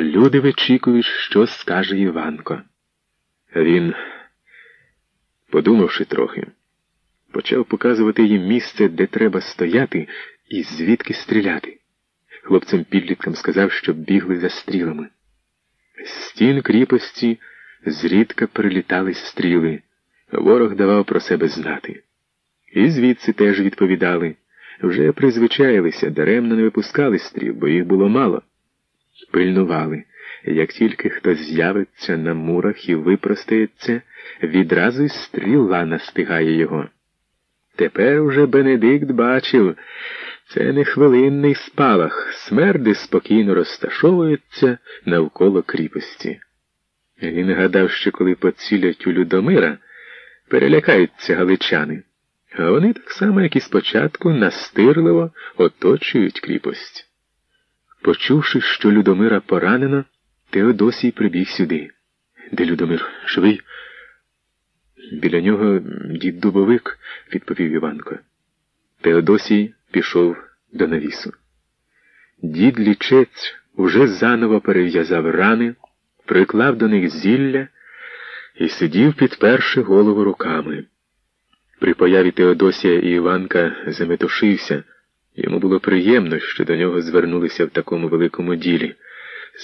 Люди вичікують, що скаже Іванко. Він, подумавши трохи, почав показувати їм місце, де треба стояти і звідки стріляти. Хлопцям підліткам сказав, щоб бігли за стрілами. Стін кріпості зрідка прилітали стріли. Ворог давав про себе знати. І звідси теж відповідали. Вже призвичаїлися, даремно не випускали стріл, бо їх було мало. Пильнували. Як тільки хтось з'явиться на мурах і випростається, відразу й стріла настигає його. Тепер уже Бенедикт бачив, це не хвилинний спалах, смерди спокійно розташовуються навколо кріпості. Він гадав, що коли поцілять у Людомира, перелякаються галичани, а вони так само, як і спочатку, настирливо оточують кріпость. Почувши, що Людомира поранено, Теодосій прибіг сюди. Де Людомир? Живий? Біля нього дід дубовик, відповів Іванко. Теодосій пішов до навісу. Дід лічець уже заново перев'язав рани, приклав до них зілля і сидів, підперши голову руками. При появі Теодосія і Іванка заметушився. Йому було приємно, що до нього звернулися в такому великому ділі.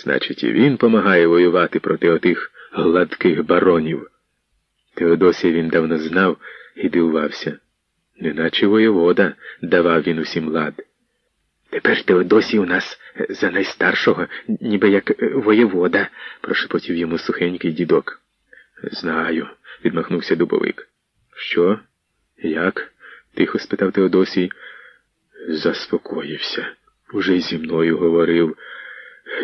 Значить, і він помагає воювати проти отих гладких баронів. Теодосія він давно знав і дивувався. Неначе воєвода давав він усім лад. Тепер Теодосій у нас за найстаршого, ніби як воєвода, прошепотів йому сухенький дідок. Знаю, відмахнувся дубовик. Що? Як? тихо спитав Теодосій. Заспокоївся. Уже й зі мною говорив.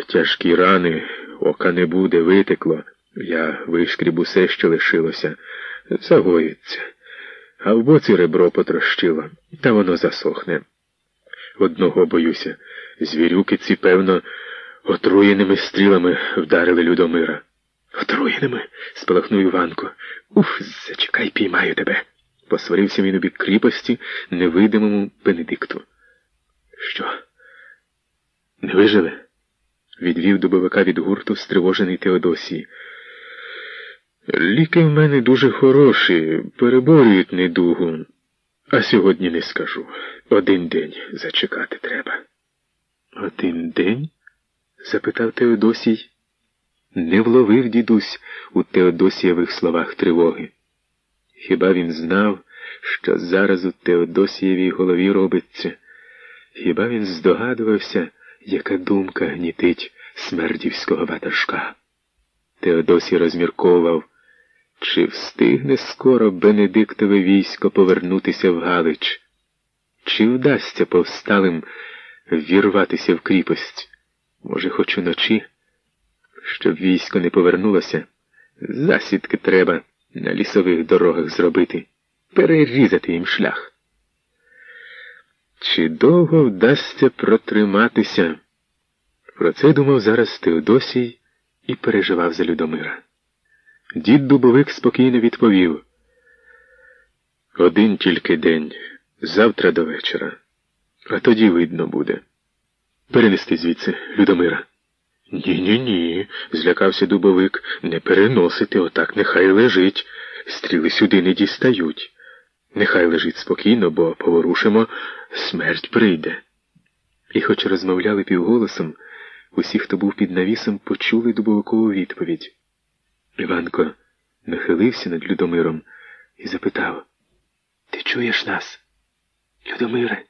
Тяжкі рани, ока не буде, витекло. Я вишкріб усе, що лишилося, загоїться. А в боці ребро потрощило, та воно засохне. Одного боюся, звірюки ці, певно, отруєними стрілами вдарили Людомира. Отруєними? спалахнув Іванко. Уф, зачекай, піймаю тебе. Посварився він у бік кріпості невидимому Бенедикту. Виживе? відвів дубовика від гурту стривожений Теодосій. Ліки в мене дуже хороші, переборюють недугу, а сьогодні не скажу. Один день зачекати треба. Один день? запитав Теодосій. Не вловив дідусь у Теодосієвих словах тривоги. Хіба він знав, що зараз у Теодосієвій голові робиться? Хіба він здогадувався, яка думка гнітить смердівського ватажка? Теодосій розмірковував, чи встигне скоро Бенедиктове військо повернутися в Галич? Чи вдасться повсталим вірватися в кріпость? Може, хоч уночі? Щоб військо не повернулося, засідки треба на лісових дорогах зробити, перерізати їм шлях. Чи довго вдасться протриматися? Про це думав зараз Теодосій і переживав за Людомира. Дід Дубовик спокійно відповів. Один тільки день, завтра до вечора, а тоді видно буде. Перенести звідси, Людомира. Ні, ні, ні, злякався дубовик. Не переносити, отак нехай лежить. Стріли сюди не дістають. Нехай лежить спокійно, бо поворушимо, смерть прийде. І, хоч розмовляли півголосом, усі, хто був під навісом, почули дубовикову відповідь. Іванко нахилився над Людомиром і запитав Ти чуєш нас? Людомире?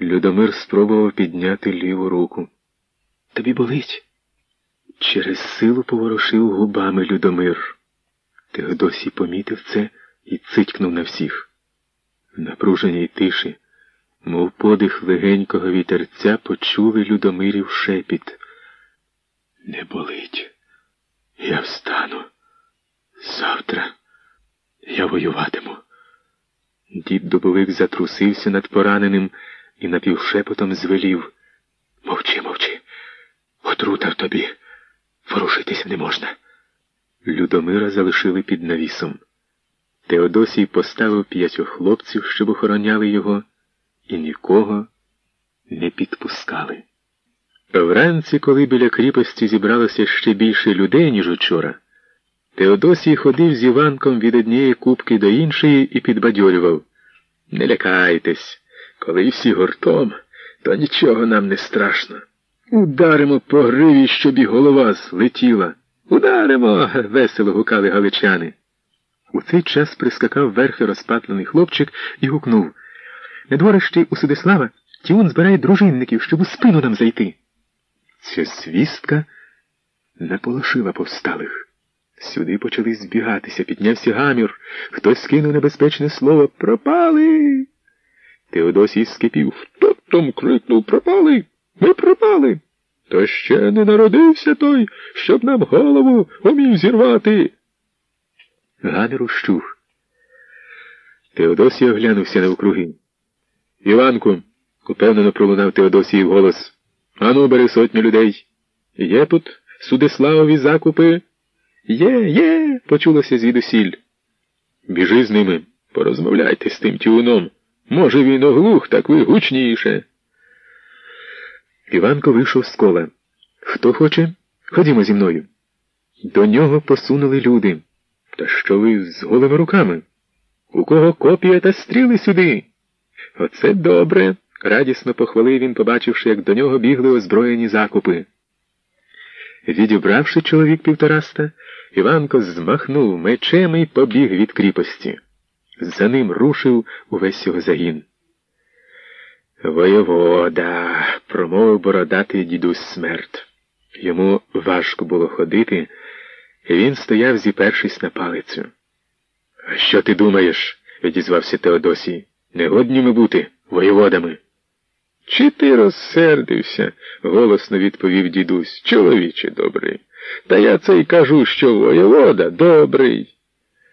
Людомир спробував підняти ліву руку. Тобі болить? Через силу поворушив губами Людомир. Теодосій помітив це і цитькнув на всіх. В напруженій тиші, мов подих легенького вітерця, почули Людомирів шепіт. Не болить. Я встану. Завтра я воюватиму. Дід дубовик затрусився над пораненим і напівшепотом звелів. Мовчи, мовчи. Отрута в тобі. Ворушитися не можна. Людомира залишили під навісом. Теодосій поставив п'ятьох хлопців, щоб охороняли його, і нікого не підпускали. Вранці, коли біля кріпості зібралося ще більше людей, ніж учора, Теодосій ходив з Іванком від однієї кубки до іншої і підбадьорював. Не лякайтесь, коли всі гуртом, то нічого нам не страшно. Ударимо по гриві, щоб і голова злетіла. Ударимо. весело гукали галичани. У цей час прискакав верхи розпатлений хлопчик і гукнув На дворищі у Судислава Тіун збирає дружинників, щоб у спину нам зайти. Ця свістка наполошила повсталих. Сюди почали збігатися, піднявся гамір. Хтось скинув небезпечне слово Пропали. Теодосій скипів. Хто там крикнув Пропали? Ми пропали. То ще не народився той, щоб нам голову умів зірвати. Гамір ущух. Теодосій оглянувся навкруги. Іванку, упевнено пролунав Теодосіїв голос. Ану, бери сотню людей. Є тут Судиславові закупи? Є, є, почулося звідусіль. Біжи з ними, порозмовляйте з тим тюном. Може, він оглух, так ви гучніше. Іванко вийшов з кола. Хто хоче? Ходімо зі мною. До нього посунули люди. Та що ви з голими руками? У кого копія та стріли сюди? Оце добре, радісно похвалив він, побачивши, як до нього бігли озброєні закупи. Відібравши чоловік півтораста, Іванко змахнув мечем і побіг від кріпості. За ним рушив увесь його загін. Воєвода, промовив бородатий дідусь смерть. Йому важко було ходити, і він стояв, зіпершись на палицю. Що ти думаєш? відізвався Теодосій. Негодні ми бути воєводами. Чи ти розсердився? голосно відповів дідусь. Чоловіче добрий. Та я це й кажу, що воєвода добрий.